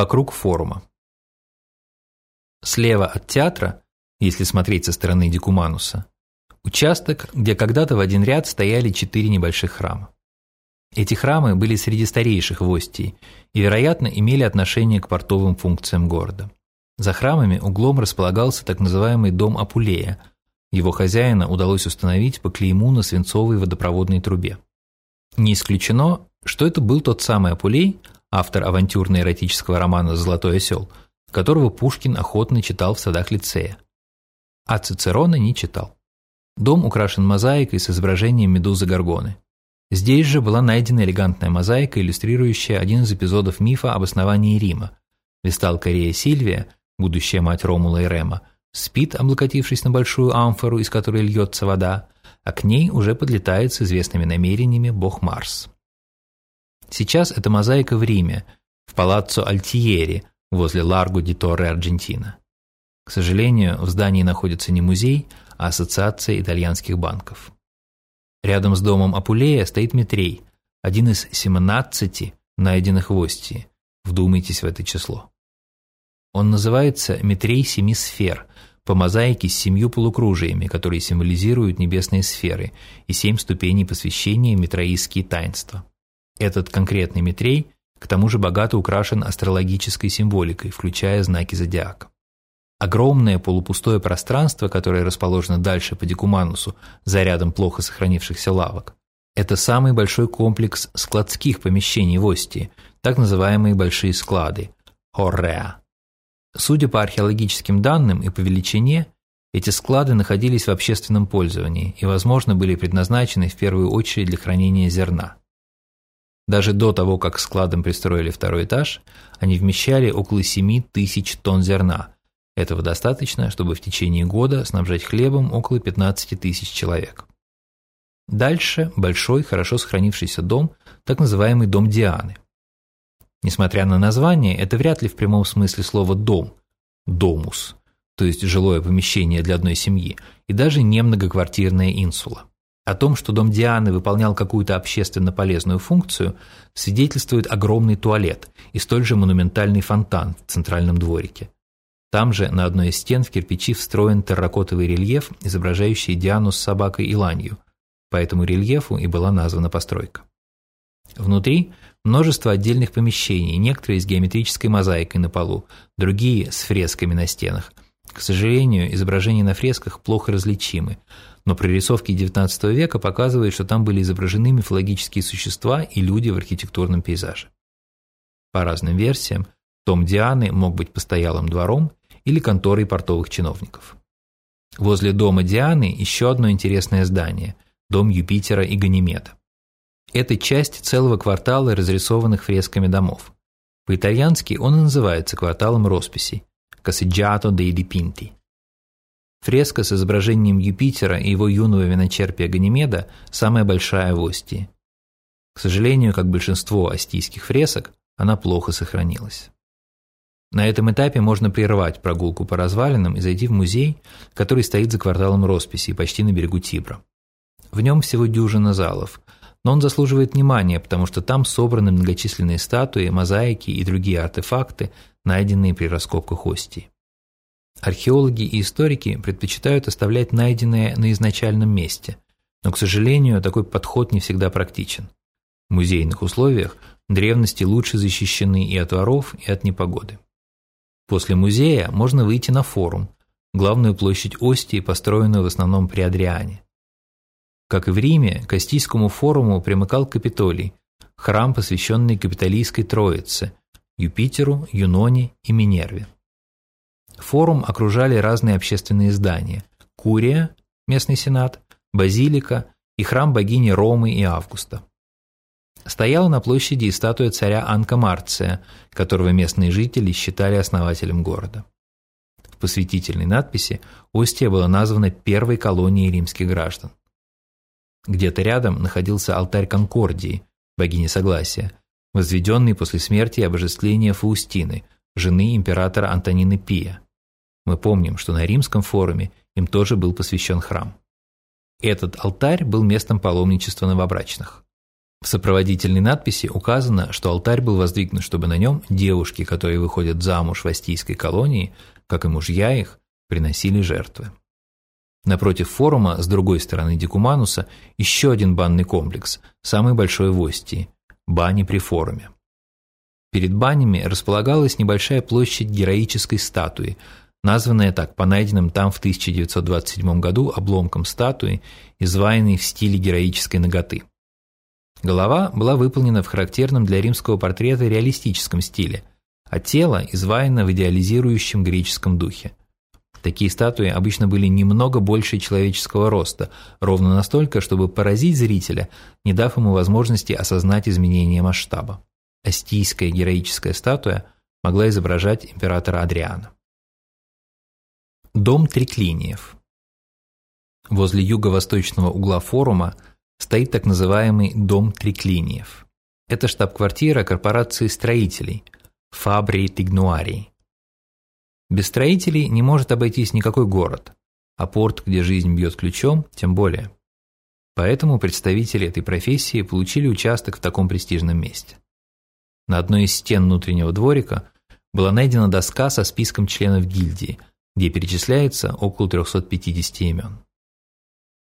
Вокруг форума. Слева от театра, если смотреть со стороны Дикумануса, участок, где когда-то в один ряд стояли четыре небольших храма. Эти храмы были среди старейших в Остии и, вероятно, имели отношение к портовым функциям города. За храмами углом располагался так называемый дом Апулея. Его хозяина удалось установить по клейму на свинцовой водопроводной трубе. Не исключено, что это был тот самый Апулей, автор авантюрно-эротического романа «Золотой осел», которого Пушкин охотно читал в садах лицея. А Цицерона не читал. Дом украшен мозаикой с изображением медузы Горгоны. Здесь же была найдена элегантная мозаика, иллюстрирующая один из эпизодов мифа об основании Рима. Весталка Рея Сильвия – будущая мать Ромула и Рема, спит, облокотившись на большую амфору, из которой льется вода, а к ней уже подлетает с известными намерениями бог Марс. Сейчас это мозаика в Риме, в палаццо Альтиери, возле Ларго ди Торре Аргентина. К сожалению, в здании находится не музей, а ассоциация итальянских банков. Рядом с домом Апулея стоит Митрей, один из 17 найденных в Остии. Вдумайтесь в это число. Он называется «Метрей семи сфер», по мозаике с семью полукружиями, которые символизируют небесные сферы, и семь ступеней посвящения метроистские таинства. Этот конкретный метрей к тому же богато украшен астрологической символикой, включая знаки зодиака. Огромное полупустое пространство, которое расположено дальше по Декуманусу, за рядом плохо сохранившихся лавок, это самый большой комплекс складских помещений в Остии, так называемые большие склады – Хорреа. Судя по археологическим данным и по величине, эти склады находились в общественном пользовании и, возможно, были предназначены в первую очередь для хранения зерна. Даже до того, как к складам пристроили второй этаж, они вмещали около 7 тысяч тонн зерна. Этого достаточно, чтобы в течение года снабжать хлебом около 15 тысяч человек. Дальше большой, хорошо сохранившийся дом, так называемый дом Дианы – Несмотря на название, это вряд ли в прямом смысле слова «дом» – «домус», то есть жилое помещение для одной семьи, и даже не многоквартирная инсула. О том, что дом Дианы выполнял какую-то общественно полезную функцию, свидетельствует огромный туалет и столь же монументальный фонтан в центральном дворике. Там же на одной из стен в кирпичи встроен терракотовый рельеф, изображающий Диану с собакой и ланью. По этому рельефу и была названа постройка. Внутри множество отдельных помещений, некоторые с геометрической мозаикой на полу, другие с фресками на стенах. К сожалению, изображения на фресках плохо различимы, но прорисовки XIX века показывают, что там были изображены мифологические существа и люди в архитектурном пейзаже. По разным версиям, дом Дианы мог быть постоялым двором или конторой портовых чиновников. Возле дома Дианы еще одно интересное здание – дом Юпитера и Ганимеда. Это часть целого квартала разрисованных фресками домов. По-итальянски он и называется кварталом росписей – Caseggiato dei Dipinti. Фреска с изображением Юпитера и его юного виночерпия Ганимеда самая большая в Остии. К сожалению, как большинство астийских фресок, она плохо сохранилась. На этом этапе можно прервать прогулку по развалинам и зайти в музей, который стоит за кварталом росписи, почти на берегу Тибра. В нем всего дюжина залов, но он заслуживает внимания, потому что там собраны многочисленные статуи, мозаики и другие артефакты, найденные при раскопках Остии. Археологи и историки предпочитают оставлять найденное на изначальном месте, но, к сожалению, такой подход не всегда практичен. В музейных условиях древности лучше защищены и от воров, и от непогоды. После музея можно выйти на форум, главную площадь Остии, построенную в основном при Адриане. Как и в Риме, к Астийскому форуму примыкал Капитолий, храм, посвященный Капитолийской Троице – Юпитеру, Юноне и Минерве. Форум окружали разные общественные здания – Курия, местный сенат, Базилика и храм богини Ромы и Августа. Стояла на площади и статуя царя Анка Марция, которого местные жители считали основателем города. В посвятительной надписи Остия была названа первой колонией римских граждан. Где-то рядом находился алтарь Конкордии, богини Согласия, возведенный после смерти и обожествления Фаустины, жены императора Антонины Пия. Мы помним, что на римском форуме им тоже был посвящен храм. Этот алтарь был местом паломничества новобрачных. В сопроводительной надписи указано, что алтарь был воздвигнут, чтобы на нем девушки, которые выходят замуж в астийской колонии, как и мужья их, приносили жертвы. Напротив форума, с другой стороны Дикумануса, еще один банный комплекс, самый большой в Остии – бани при форуме. Перед банями располагалась небольшая площадь героической статуи, названная так по найденным там в 1927 году обломкам статуи, изваянной в стиле героической ноготы. Голова была выполнена в характерном для римского портрета реалистическом стиле, а тело изваяно в идеализирующем греческом духе. Такие статуи обычно были немного больше человеческого роста, ровно настолько, чтобы поразить зрителя, не дав ему возможности осознать изменение масштаба. Астийская героическая статуя могла изображать императора Адриана. Дом Триклиниев Возле юго-восточного угла форума – стоит так называемый Дом Триклиниев. Это штаб-квартира корпорации строителей Фабрии Тигнуарии. Без строителей не может обойтись никакой город, а порт, где жизнь бьет ключом, тем более. Поэтому представители этой профессии получили участок в таком престижном месте. На одной из стен внутреннего дворика была найдена доска со списком членов гильдии, где перечисляется около 350 имен.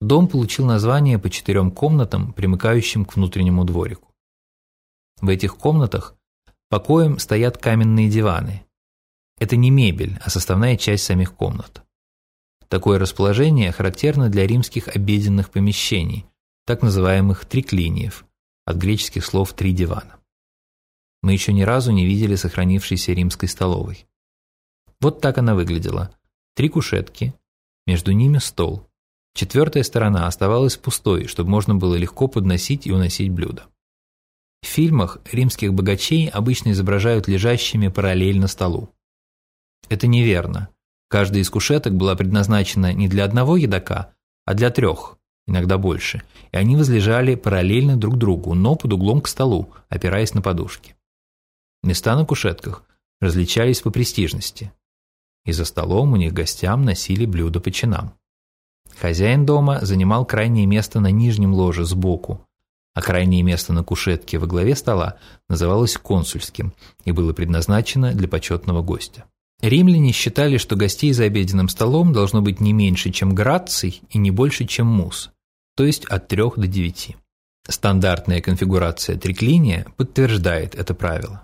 Дом получил название по четырем комнатам, примыкающим к внутреннему дворику. В этих комнатах покоем стоят каменные диваны. Это не мебель, а составная часть самих комнат. Такое расположение характерно для римских обеденных помещений, так называемых триклиниев, от греческих слов «три дивана». Мы еще ни разу не видели сохранившейся римской столовой. Вот так она выглядела. Три кушетки, между ними стол, Четвертая сторона оставалась пустой, чтобы можно было легко подносить и уносить блюда. В фильмах римских богачей обычно изображают лежащими параллельно столу. Это неверно. Каждая из кушеток была предназначена не для одного едока, а для трех, иногда больше, и они возлежали параллельно друг другу, но под углом к столу, опираясь на подушки. Места на кушетках различались по престижности. И за столом у них гостям носили блюда по чинам. Хозяин дома занимал крайнее место на нижнем ложе сбоку, а крайнее место на кушетке во главе стола называлось консульским и было предназначено для почетного гостя. Римляне считали, что гостей за обеденным столом должно быть не меньше, чем граций и не больше, чем мус, то есть от трех до девяти. Стандартная конфигурация триклиния подтверждает это правило.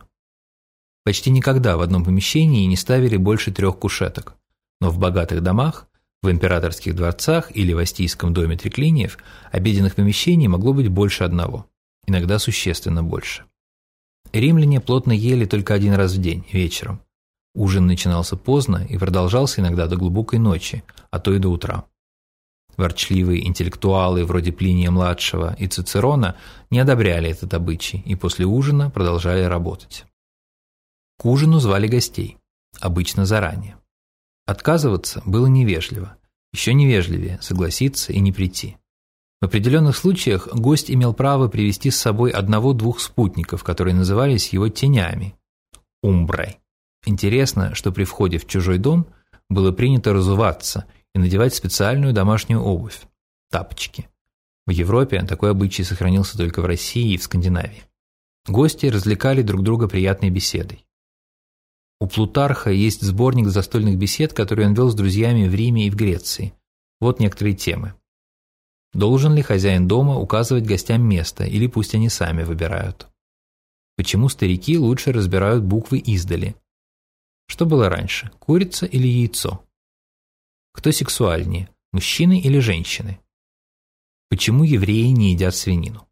Почти никогда в одном помещении не ставили больше трех кушеток, но в богатых домах в императорских дворцах или в Астийском доме Триклиниев обеденных помещений могло быть больше одного, иногда существенно больше. Римляне плотно ели только один раз в день, вечером. Ужин начинался поздно и продолжался иногда до глубокой ночи, а то и до утра. Ворчливые интеллектуалы вроде Плиния-младшего и Цицерона не одобряли этот обычай и после ужина продолжали работать. К ужину звали гостей, обычно заранее. Отказываться было невежливо. Еще невежливее согласиться и не прийти. В определенных случаях гость имел право привести с собой одного-двух спутников, которые назывались его тенями – умброй. Интересно, что при входе в чужой дом было принято разуваться и надевать специальную домашнюю обувь – тапочки. В Европе такой обычай сохранился только в России и в Скандинавии. Гости развлекали друг друга приятной беседой. У Плутарха есть сборник застольных бесед, который он вел с друзьями в Риме и в Греции. Вот некоторые темы. Должен ли хозяин дома указывать гостям место, или пусть они сами выбирают? Почему старики лучше разбирают буквы издали? Что было раньше, курица или яйцо? Кто сексуальнее, мужчины или женщины? Почему евреи не едят свинину?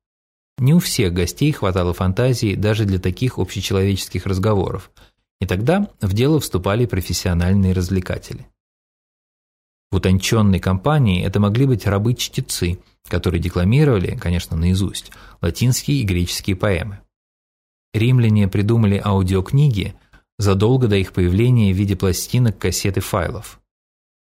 Не у всех гостей хватало фантазии даже для таких общечеловеческих разговоров – и тогда в дело вступали профессиональные развлекатели. В утонченной компании это могли быть рабы-чтецы, которые декламировали, конечно, наизусть, латинские и греческие поэмы. Римляне придумали аудиокниги задолго до их появления в виде пластинок, кассет и файлов.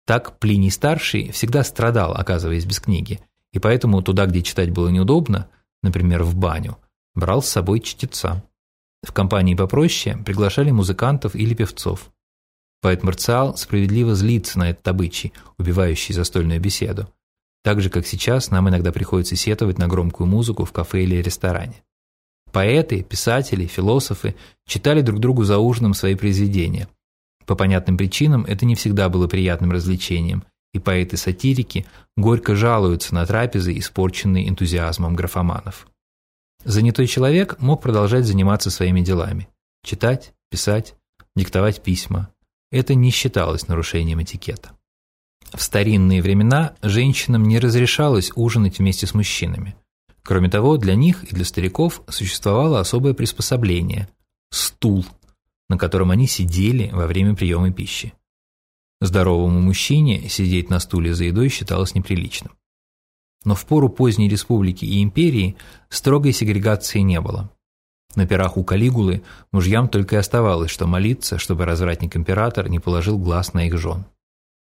Так Плиний-старший всегда страдал, оказываясь без книги, и поэтому туда, где читать было неудобно, например, в баню, брал с собой чтеца. В компании попроще приглашали музыкантов или певцов. Поэт Марциал справедливо злится на этот обычай, убивающий застольную беседу. Так же, как сейчас, нам иногда приходится сетовать на громкую музыку в кафе или ресторане. Поэты, писатели, философы читали друг другу за ужином свои произведения. По понятным причинам это не всегда было приятным развлечением, и поэты-сатирики горько жалуются на трапезы, испорченные энтузиазмом графоманов. Занятой человек мог продолжать заниматься своими делами – читать, писать, диктовать письма. Это не считалось нарушением этикета. В старинные времена женщинам не разрешалось ужинать вместе с мужчинами. Кроме того, для них и для стариков существовало особое приспособление – стул, на котором они сидели во время приема пищи. Здоровому мужчине сидеть на стуле за едой считалось неприличным. Но в пору поздней республики и империи строгой сегрегации не было. На пирах у Калигулы мужьям только и оставалось, что молиться, чтобы развратник-император не положил глаз на их жен.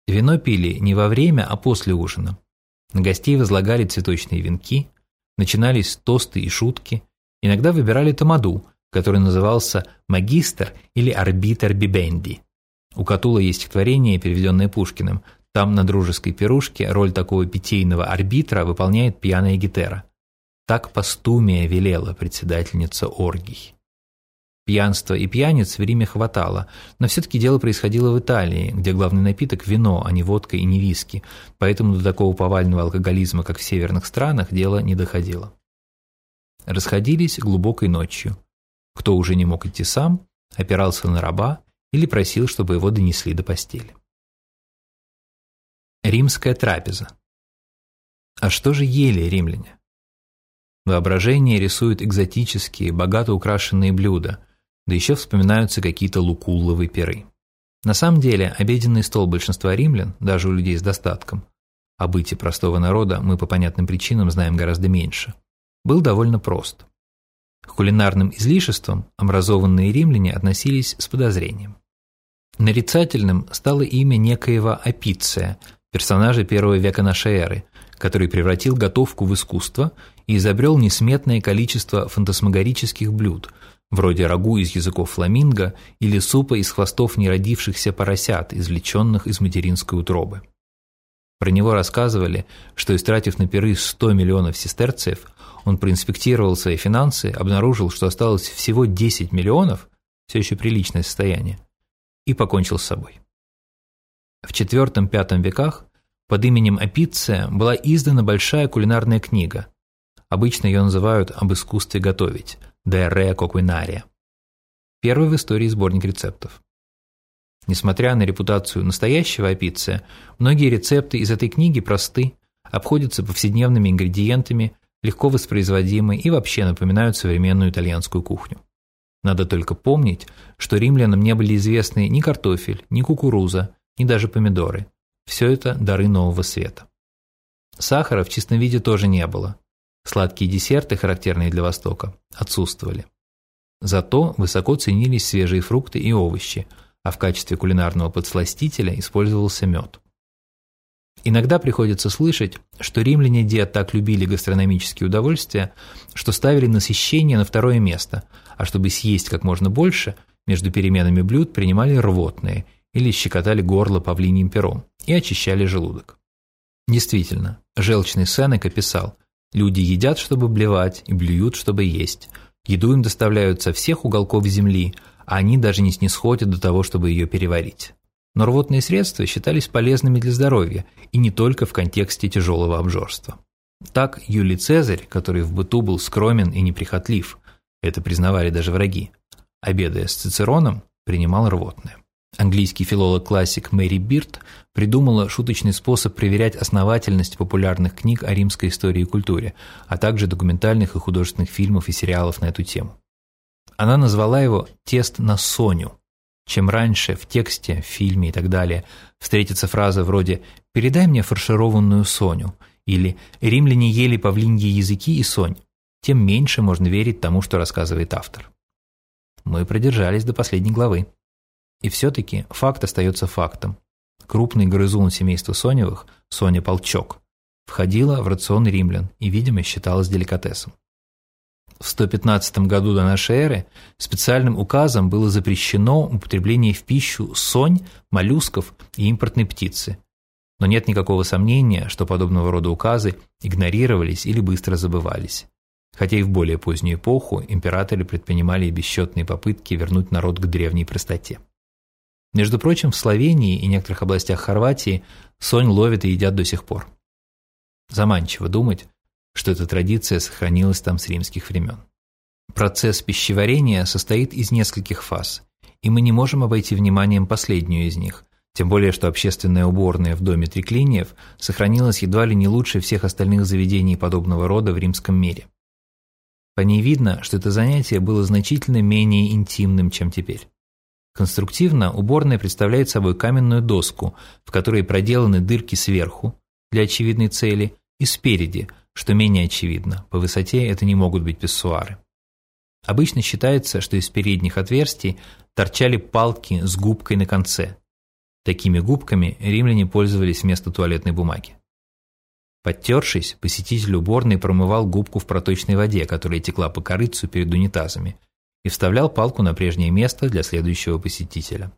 Вино пили не во время, а после ужина. На гостей возлагали цветочные венки, начинались тосты и шутки, иногда выбирали тамаду, который назывался «магистр» или «арбитр бибенди». У Катула есть стихотворение, переведенное Пушкиным. Там на дружеской пирушке роль такого питейного арбитра выполняет пьяная гитера. Так постумия велела председательница оргий. Пьянства и пьяниц в Риме хватало, но все-таки дело происходило в Италии, где главный напиток – вино, а не водка и не виски, поэтому до такого повального алкоголизма, как в северных странах, дело не доходило. Расходились глубокой ночью. Кто уже не мог идти сам, опирался на раба или просил, чтобы его донесли до постели. Римская трапеза. А что же ели римляне? Воображение рисует экзотические, богато украшенные блюда, да еще вспоминаются какие-то лукулловые перы. На самом деле, обеденный стол большинства римлян, даже у людей с достатком, о быте простого народа мы по понятным причинам знаем гораздо меньше, был довольно прост. К кулинарным излишествам образованные римляне относились с подозрением. Нарицательным стало имя некоего Апиция, персонажа первого века нашей эры, который превратил готовку в искусство и изобрел несметное количество фантасмагорических блюд, вроде рагу из языков фламинго или супа из хвостов неродившихся поросят, извлеченных из материнской утробы. Про него рассказывали, что истратив на пиры 100 миллионов сестерцев, он проинспектировал свои финансы, обнаружил, что осталось всего 10 миллионов, все еще приличное состояние, и покончил с собой. В IV-V веках под именем Апиция была издана большая кулинарная книга. Обычно ее называют «Об искусстве готовить» – «De Re Coquinaria». Первый в истории сборник рецептов. Несмотря на репутацию настоящего Апиция, многие рецепты из этой книги просты, обходятся повседневными ингредиентами, легко воспроизводимы и вообще напоминают современную итальянскую кухню. Надо только помнить, что римлянам не были известны ни картофель, ни кукуруза, ни даже помидоры. Все это дары нового света. Сахара в чистом виде тоже не было. Сладкие десерты, характерные для Востока, отсутствовали. Зато высоко ценились свежие фрукты и овощи, а в качестве кулинарного подсластителя использовался мед. Иногда приходится слышать, что римляне де так любили гастрономические удовольствия, что ставили насыщение на второе место, а чтобы съесть как можно больше, между переменами блюд принимали рвотные или щекотали горло павлиним пером и очищали желудок. Действительно, желчный Сенека писал, люди едят, чтобы блевать, и блюют, чтобы есть. Еду им доставляют со всех уголков земли, а они даже не снисходят до того, чтобы ее переварить. Но рвотные средства считались полезными для здоровья, и не только в контексте тяжелого обжорства. Так Юлий Цезарь, который в быту был скромен и неприхотлив, это признавали даже враги, обедая с Цицероном, принимал рвотное. Английский филолог-классик Мэри Бирд придумала шуточный способ проверять основательность популярных книг о римской истории и культуре, а также документальных и художественных фильмов и сериалов на эту тему. Она назвала его «тест на Соню», чем раньше в тексте, в фильме и так далее встретится фраза вроде «передай мне фаршированную Соню» или «римляне ели павлиньи языки и сонь», тем меньше можно верить тому, что рассказывает автор. Мы продержались до последней главы. И все-таки факт остается фактом. Крупный грызун семейства Соневых, Соня Полчок, входила в рацион римлян и, видимо, считалась деликатесом. В 115 году до нашей эры специальным указом было запрещено употребление в пищу сонь, моллюсков и импортной птицы. Но нет никакого сомнения, что подобного рода указы игнорировались или быстро забывались. хотя и в более позднюю эпоху императоры предпринимали бесчетные попытки вернуть народ к древней простоте. Между прочим, в Словении и некоторых областях Хорватии сонь ловят и едят до сих пор. Заманчиво думать, что эта традиция сохранилась там с римских времен. Процесс пищеварения состоит из нескольких фаз, и мы не можем обойти вниманием последнюю из них, тем более, что общественная уборная в доме Триклиниев сохранилась едва ли не лучше всех остальных заведений подобного рода в римском мире. По ней видно, что это занятие было значительно менее интимным, чем теперь. Конструктивно уборная представляет собой каменную доску, в которой проделаны дырки сверху для очевидной цели и спереди, что менее очевидно, по высоте это не могут быть писсуары. Обычно считается, что из передних отверстий торчали палки с губкой на конце. Такими губками римляне пользовались вместо туалетной бумаги. Подтершись, посетитель уборной промывал губку в проточной воде, которая текла по корыцу перед унитазами, и вставлял палку на прежнее место для следующего посетителя.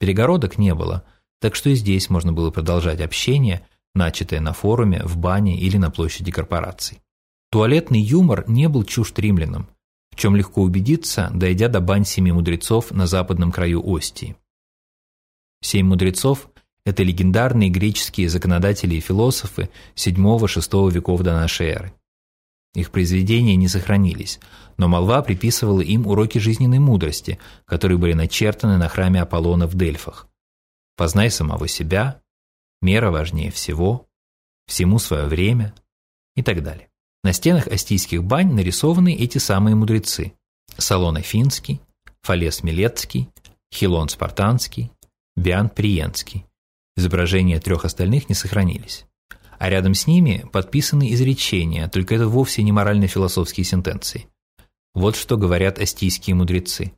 Перегородок не было, так что и здесь можно было продолжать общение, начатое на форуме, в бане или на площади корпораций. Туалетный юмор не был чужд римлянам, в чем легко убедиться, дойдя до бань семи мудрецов на западном краю Остии. Семь мудрецов – это легендарные греческие законодатели и философы VII-VI веков до нашей эры. Их произведения не сохранились, но молва приписывала им уроки жизненной мудрости, которые были начертаны на храме Аполлона в Дельфах. «Познай самого себя», «Мера важнее всего», «Всему свое время» и так далее. На стенах астийских бань нарисованы эти самые мудрецы – Салон Афинский, Фалес Милецкий, Хилон Спартанский, Биан Приенский. Изображения трех остальных не сохранились. А рядом с ними подписаны изречения, только это вовсе не морально-философские сентенции. Вот что говорят астийские мудрецы.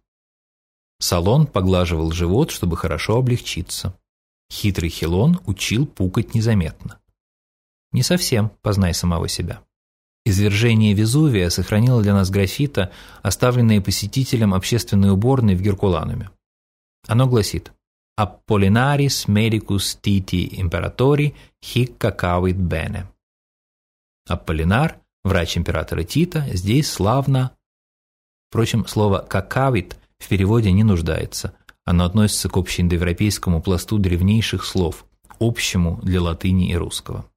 Салон поглаживал живот, чтобы хорошо облегчиться. Хитрый Хилон учил пукать незаметно. Не совсем, познай самого себя. Извержение Везувия сохранило для нас граффита, оставленные посетителям общественной уборной в Геркулануме. Оно гласит «Apollinaris medicus titi imperatori hic cacavit bene». Аполлинар, врач императора Тита, здесь славно. Впрочем, слово «какавит» в переводе не нуждается. Оно относится к общеиндоевропейскому пласту древнейших слов, общему для латыни и русского.